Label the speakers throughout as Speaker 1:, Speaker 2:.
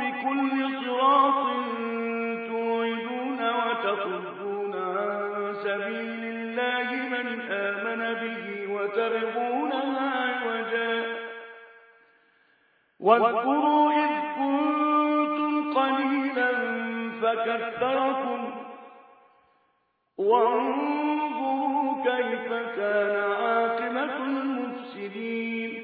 Speaker 1: بكل صراط توعدون عن سبيل الله من آمن به واذكروا إذ كنتم قليلا فكثركم. وانظروا كيف كان عاقبة المفسدين.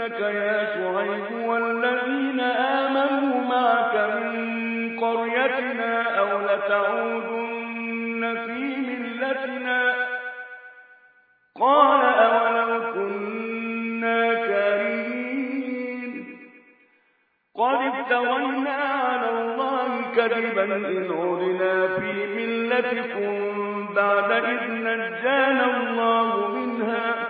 Speaker 1: لنخرجنك يا شعيب والذين آمنوا معك من قريتنا أو لتعودن في ملتنا قال أولو كنا كارهين قد افترينا على الله كذبا إن عدنا في ملتكم بعد إذ نجانا الله منها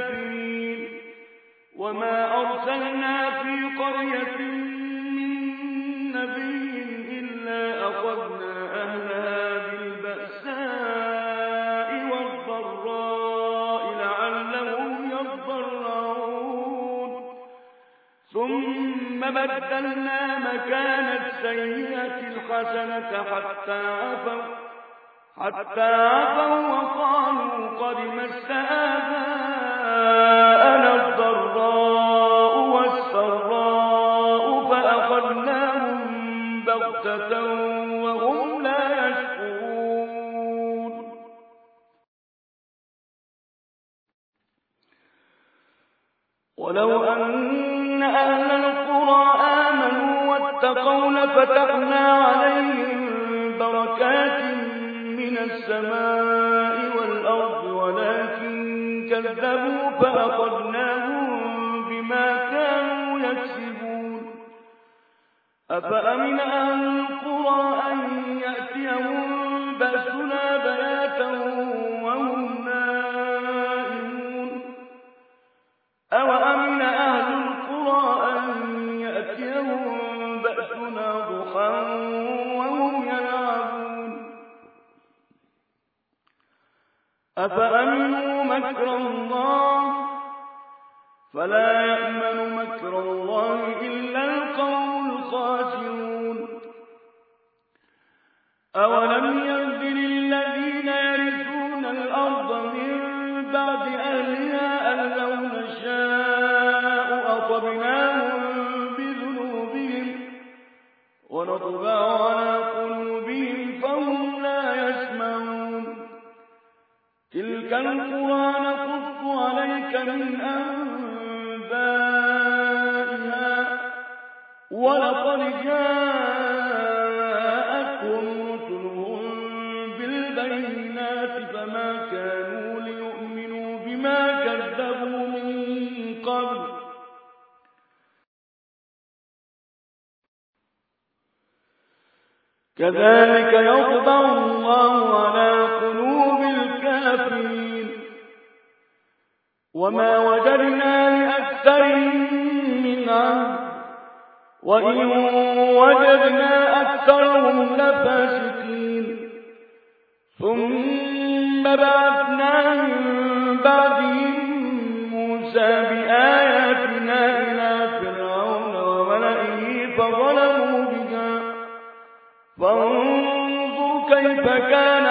Speaker 1: وما أرسلنا في قرية من نبي إلا أخذنا أهلها بالبأساء والضراء لعلهم يضرعون. ثم بدلنا مكان السيئة الحسنة حتى عفوا حتى عفوا وقالوا قد مس آباءنا الضراء والسراء فأخذناهم بغتة وهم لا يشكرون ولو أن أهل القرى آمنوا واتقوا لفتحنا عليهم بركات من السماء والأرض ولكن كذبوا فأخذناهم بما كانوا يكسبون. أفأمن أهل القرى أن يأتيهم بأسنا بياتا أفأمنوا مكر الله؟ فلا يأمن مكر الله إلا القوم الخاسرون. أولم يهد للذين يرثون الأرض من بعد أهلها أن لو نشاء أصبناهم بذنوبهم ونطبع على تلك القرى نقص عليك من أنبائها. ولقد جاءتهم رسلهم بالبينات فما كانوا ليؤمنوا بما كذبوا من قبل. كذلك يطبع وما وجدنا لأكثرهم من عهد وإن وجدنا أكثرهم لفاسقين. ثم بعثنا من بعدهم موسى بآياتنا إلى فرعون وملئه فظلموا بها. فانظر كيف كان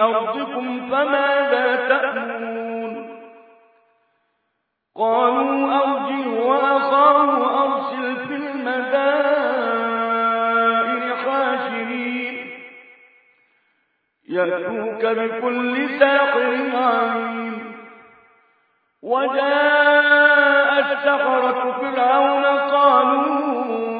Speaker 1: أرضكم فماذا تأمرون؟ قالوا أرجه وأخاه أرسل في المدائن حاشرين. يأتوك بكل ساحر عليم. وجاء السحرة فرعون قالوا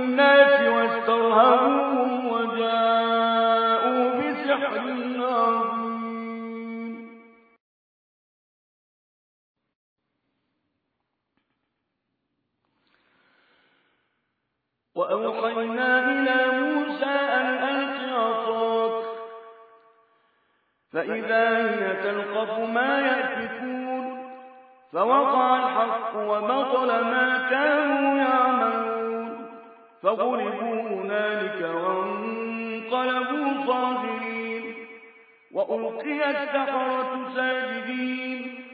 Speaker 1: تلقف ما يأفكون فوقع الحق وبطل ما كانوا يعملون فغلبوا هنالك وانقلبوا صاغرين وألقي السحرة ساجدين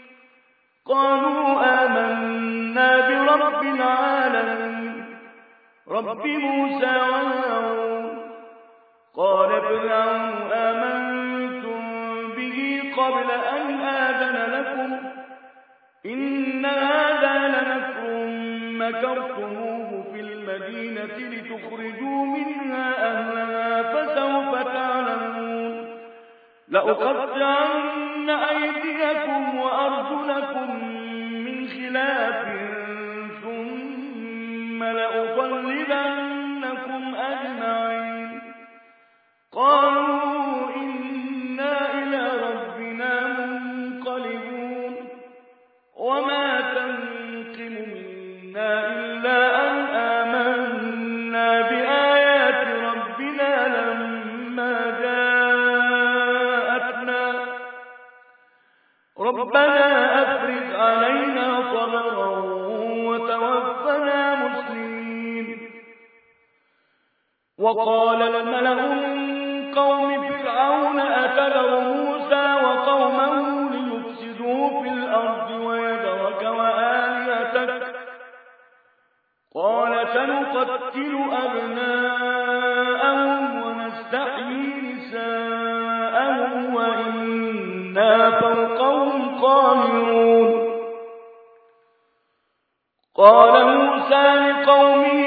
Speaker 1: قالوا آمنا برب العالمين رب موسى وهارون قال فرعون آمنتم به قبل أن مكرتموه في المدينة لتخرجوا منها أهلها فسوف تعلمون لأقطعن أيديكم وأرجلكم من خلاف لأصلبنكم أجمعين قالوا وقال الملأ من قوم فرعون أتذر موسى وقومه ليفسدوا في الأرض ويذرك وآليتك قال سنقتل أبناءهم ونستحيي نساءهم وإنا فوقهم قاهرون قال موسى لقومه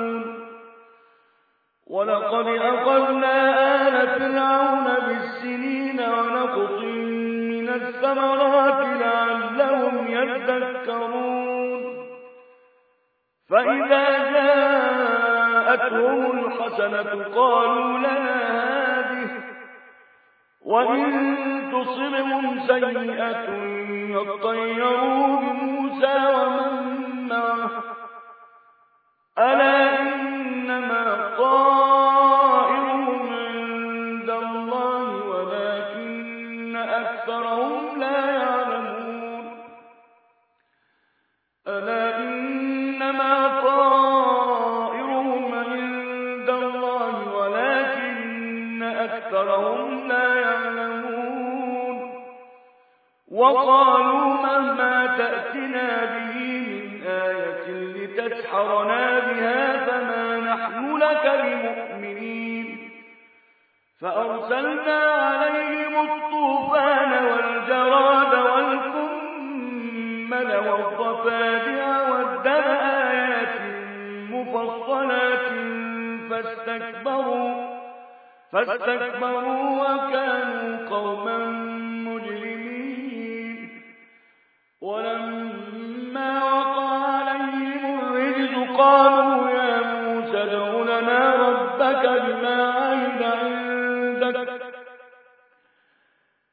Speaker 1: ولقد أخذنا آل فرعون بالسنين ونقض من الثمرات لعلهم يذكرون. فإذا جاءتهم الحسنة قالوا لنا هذه وإن تصبهم سيئة يطيروا بموسى ومن معه. ألا إنما طائرهم وقالوا مهما تأتنا به من آية لتسحرنا بها فما نحن لك بمؤمنين. فأرسلنا عليهم الطوفان والجراد والكمل والضفادع والدم آيات مفصلات فاستكبروا فاستكبروا وكانوا قوما ولما وقع عليهم الرجز قالوا يا موسى ربك بما عندك.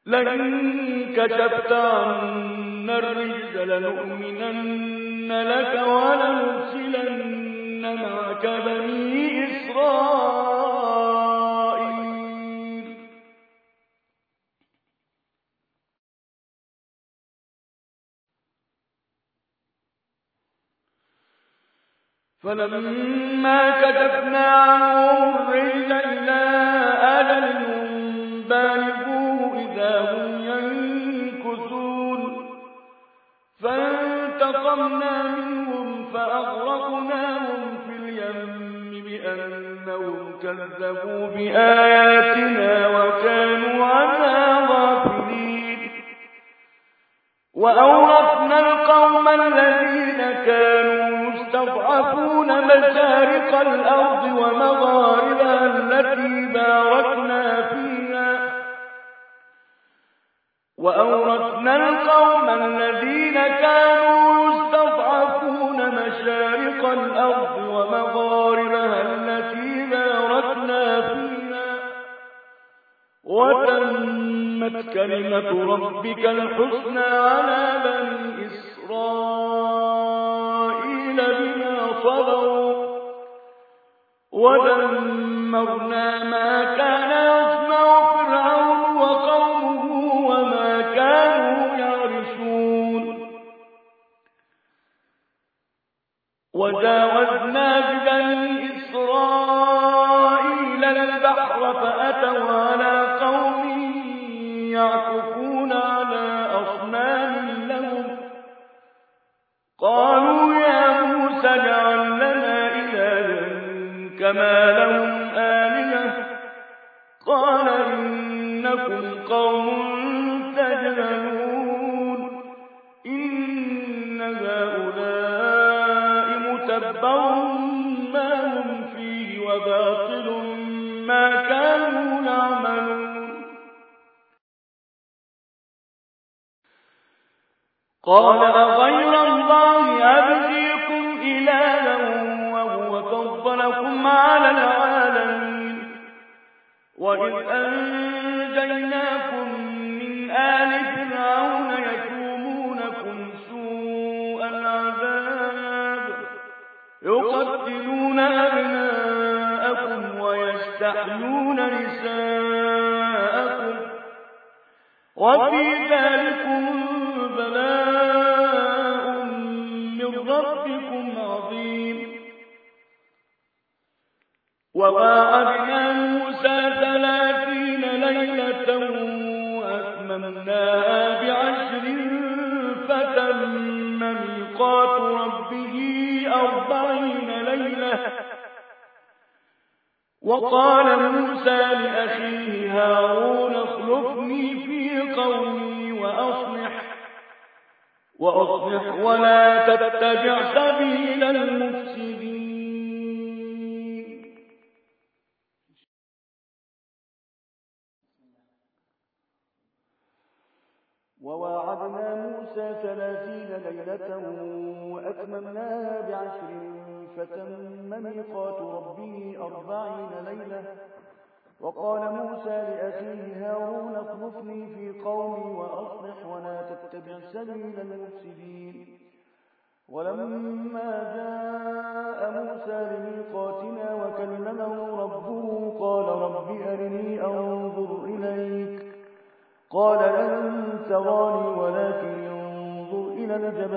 Speaker 1: لئن كشفت عنا الرجز لنؤمنن لك ولنرسلن معك بني إسرائيل. فلما كتبنا عنهم الرجل إلى أجل بالغوه إذا هم ينكثون. فانتقمنا منهم فأغرقناهم في اليم بأنهم كذبوا بآياتنا وكانوا عنها غافلين. وأورثنا القوم الذين كانوا يستضعفون مشارق الأرض ومغاربها التي باركنا فيها. وأورثنا القوم الذين كانوا يستضعفون مشارق الأرض ومغاربها التي باركنا فيها. وتمت كلمة ربك الحسنى على بني إسرائيل. ودمرنا ما كان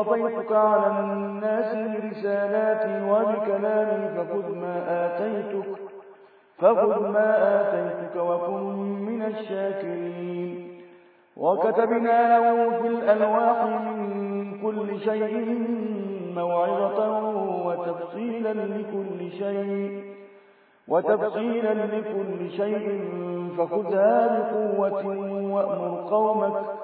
Speaker 2: اصطفيتك على الناس برسالاتي وبكلامي فخذ ما آتيتك فخذ ما آتيتك وكن من الشاكرين. وكتبنا له في الألواح من كل شيء موعظة وتفصيلا لكل شيء وتفصيلا لكل شيء فخذها بقوة وأمر قومك.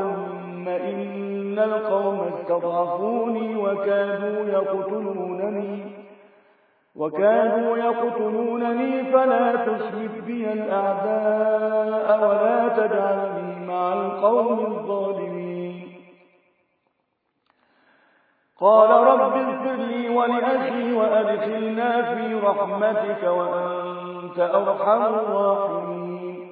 Speaker 2: إن القوم استضعفوني وكادوا يقتلونني وكانوا يقتلونني فلا تشرك بي الأعداء ولا تجعلني مع القوم الظالمين قال رب اغفر لي ولأخي وأدخلنا في رحمتك وأنت أرحم الراحمين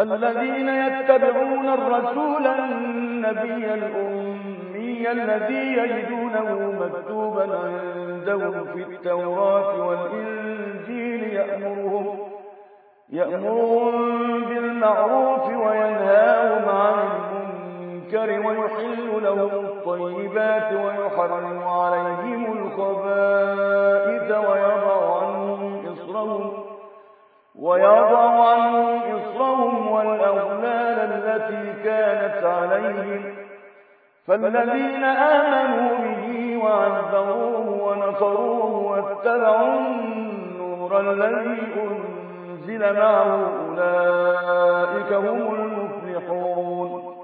Speaker 2: الذين يتبعون الرسول النبي الأمي الذي يجدونه مكتوبا عندهم في التوراة والإنجيل يأمرهم يأمرهم بالمعروف وينهاهم عن المنكر ويحل لهم الطيبات ويحرم عليهم الخبائث ويضع ويضع إصرهم والأغلال التي كانت عليهم. فالذين آمنوا به وعذروه ونصروه واتبعوا النور الذي أنزل معه أولئك هم المفلحون.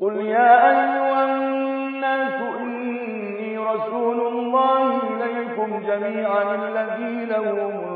Speaker 2: قل يا أيها الناس إني رسول الله إليكم إليكم جميعا الذي له ملك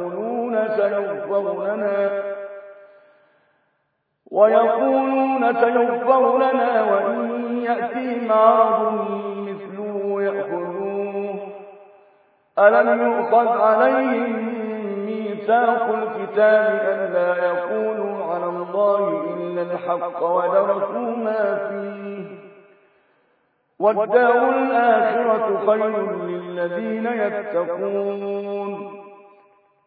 Speaker 2: سيغفر لنا ويقولون سيغفر لنا وإن يأتيهم عرض مثله يأخذوه. ألم يؤخذ عليهم ميثاق الكتاب أن لا يقولوا على الله إلا الحق ودرسوا ما فيه والدار الآخرة خير للذين يتقون.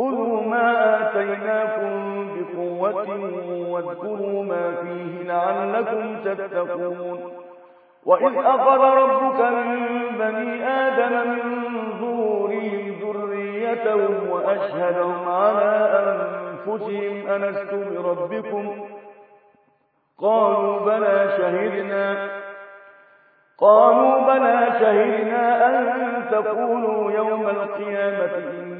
Speaker 2: خذوا ما آتيناكم بقوة واذكروا ما فيه لعلكم تتقون. وإذ أخذ ربك من بني آدم من ظهورهم ذريتهم وأشهدهم على أنفسهم ألست بربكم؟ قالوا بلى شهدنا قالوا بلى شهدنا أن تقولوا يوم القيامة إنا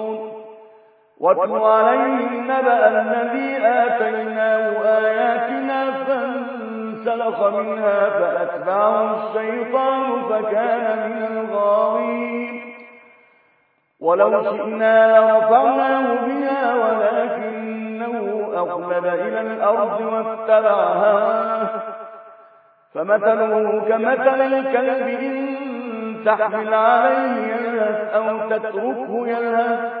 Speaker 2: واتل عليهم نبأ الذي آتيناه آياتنا فانسلخ منها فأتبعه الشيطان فكان من الغاوين ولو شئنا لرفعناه بها ولكنه أخلد إلى الأرض واتبع هواه فمثله كمثل الكلب إن تحمل عليه يلهث أو تتركه يلهث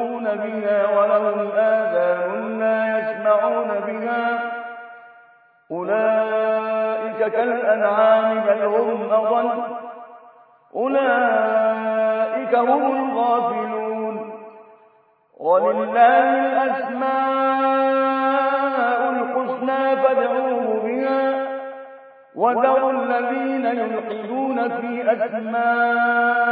Speaker 2: بها ولهم آذان لا يسمعون بها. أولئك كالأنعام بل هم أضل. أولئك هم الغافلون. ولله الأسماء الحسنى فادعوه بها. وذروا الذين يلحدون في أسمائه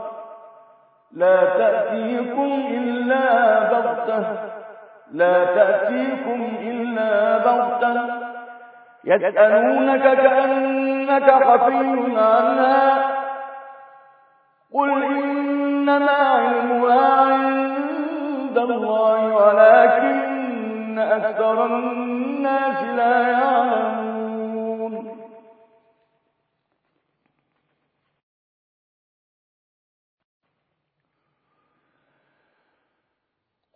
Speaker 2: لا تأتيكم إلا بغتة. لا تأتيكم إلا بغتة. يسألونك كأنك حفي عنها. قل إنما علمها عند الله ولكن أكثر الناس لا يعلمون.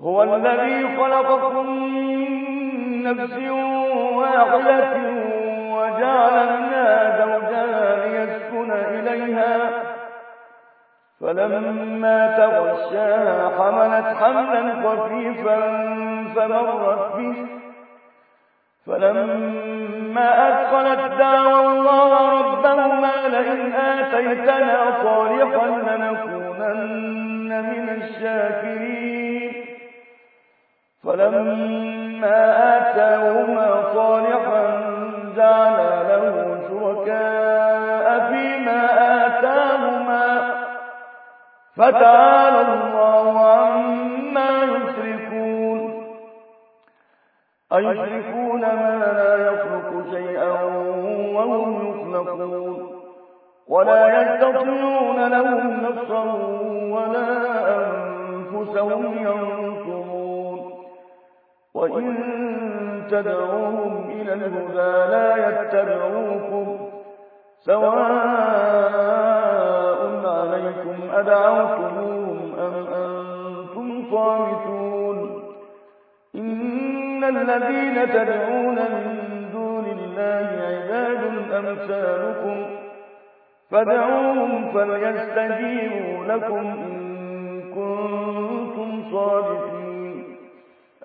Speaker 2: هو الذي خلقكم من نفس واحدة وجعل منها زوجها ليسكن إليها. فلما تغشاها حملت حملا خفيفا فمرت به. فلما أدخلت دعوى الله ربهما لئن آتيتنا صالحا لنكونن من الشاكرين. فلما آتاهما صالحا جعل له شركاء فيما آتاهما. فتعالى الله عما يشركون. أيشركون ما لا يخلق شيئا وهم يخلقون. ولا يستطيعون لهم نصرا ولا أنفسهم ينصرون. وإن تدعوهم إلى الهدى لا يتبعوكم سواء عليكم أدعوتموهم أم أنتم صامتون إن الذين تدعون من دون الله عباد أمثالكم فدعوهم فليستجيبوا لكم إن كنتم صادقين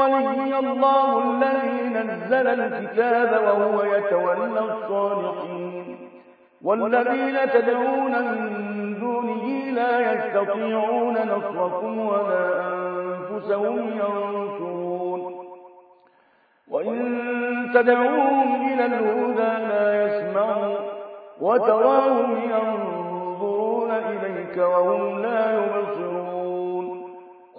Speaker 2: ولي الله الذي نزل الكتاب وهو يتولى الصالحين. والذين تدعون من دونه لا يستطيعون نصركم ولا أنفسهم ينصرون. وإن تدعوهم إلى الهدى لا يسمعوا وتراهم ينظرون إليك وهم لا يبصرون.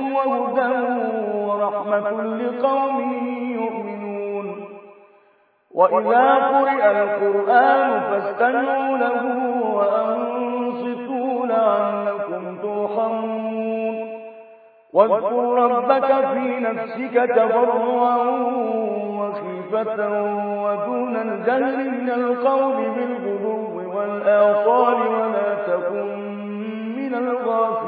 Speaker 2: وهدى ورحمة لقوم يؤمنون. وإذا قرئ القرآن فاستمعوا له وأنصتوا لعلكم ترحمون. واذكر ربك في نفسك تضرعا وخيفة ودون الجهل من القول بالغدو والآصال ولا تكن من الغافلين.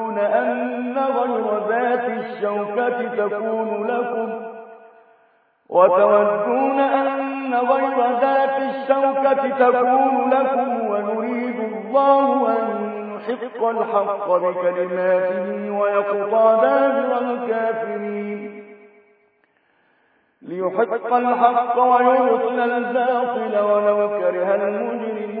Speaker 2: أن غير ذات الشوكة تكون لكم وتودون أن غير ذات الشوكة تكون لكم ويريد الله أن يحق الحق بكلماته ويقطع دابر الكافرين. ليحق الحق ويبطل الباطل ولو كره المجرمون.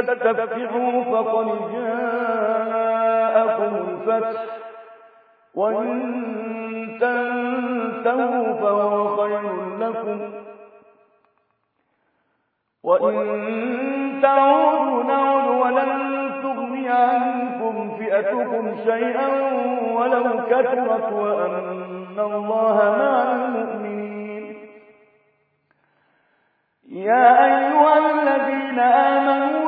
Speaker 2: تستفتحوا فقد جاء جاءكم الفتح. وإن تنتهوا فهو خير لكم. وإن تعودوا نعود ولن تغني عنكم فئتكم شيئا ولو كثرت وأن الله مع المؤمنين. يا أيها الذين آمنوا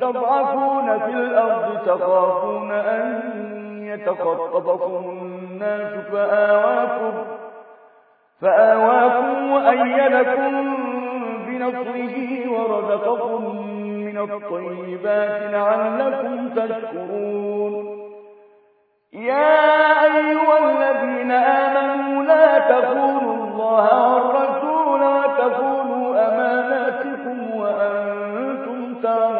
Speaker 2: مستضعفون في الأرض تخافون أن يتخطفكم الناس فآواكم فآواكم وأيدكم بنصره ورزقكم من الطيبات لعلكم تشكرون. يا أيها الذين آمنوا لا تخونوا الله والرسول وتخونوا أماناتكم وأنتم تعلمون.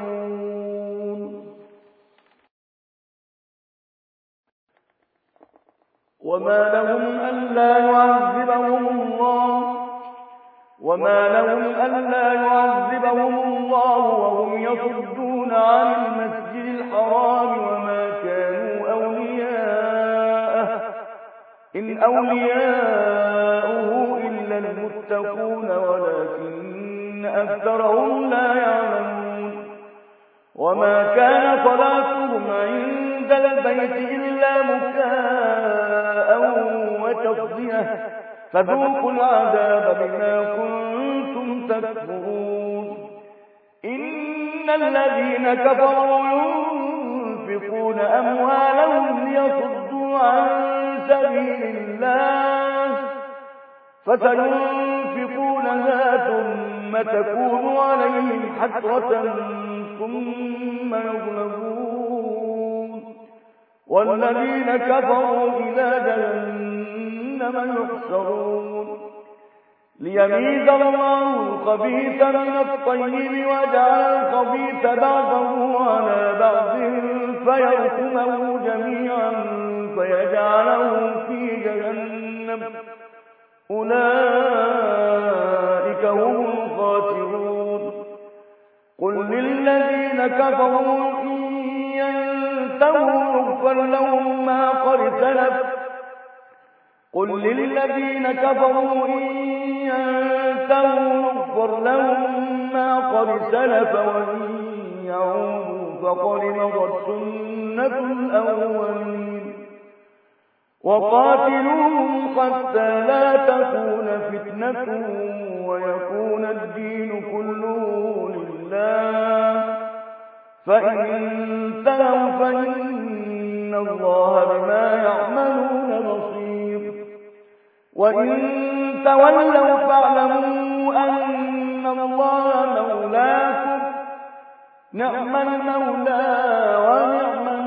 Speaker 2: وما لهم ألا يعذبهم الله. وما لهم ألا يعذبهم الله وهم يصدون عن المسجد الحرام وما كانوا أولياءه. إن أولياؤه إلا المتقون ولكن أكثرهم لا يعلمون. وما كان صلاتهم عند البيت إلا مكاء وتصديه فذوقوا العذاب بما كنتم تكفرون. إن الذين كفروا ينفقون أموالهم ليصدوا عن سبيل الله. فسينفقونها ثم تكون عليهم حسرة ثم يغلبون. والذين كفروا إلى جهنم يحشرون. ليميز الله الخبيث من الطيب وجعل الخبيث بعضه على بعض فيركمه جميعا فيجعله في جهنم. أولئك هم الخاسرون. قل للذين كفروا إن لهم ما قل للذين كفروا إن ينتهوا يغفر لهم ما قد سلف وإن يعودوا فقد مضت سنة الأولين. وقاتلوهم حتى لا تكون فتنة ويكون الدين كله لله. فإن انتهوا فإن الله بما يعملون بصير وإن تولوا فاعلموا أن الله مولاكم نعم المولى ونعم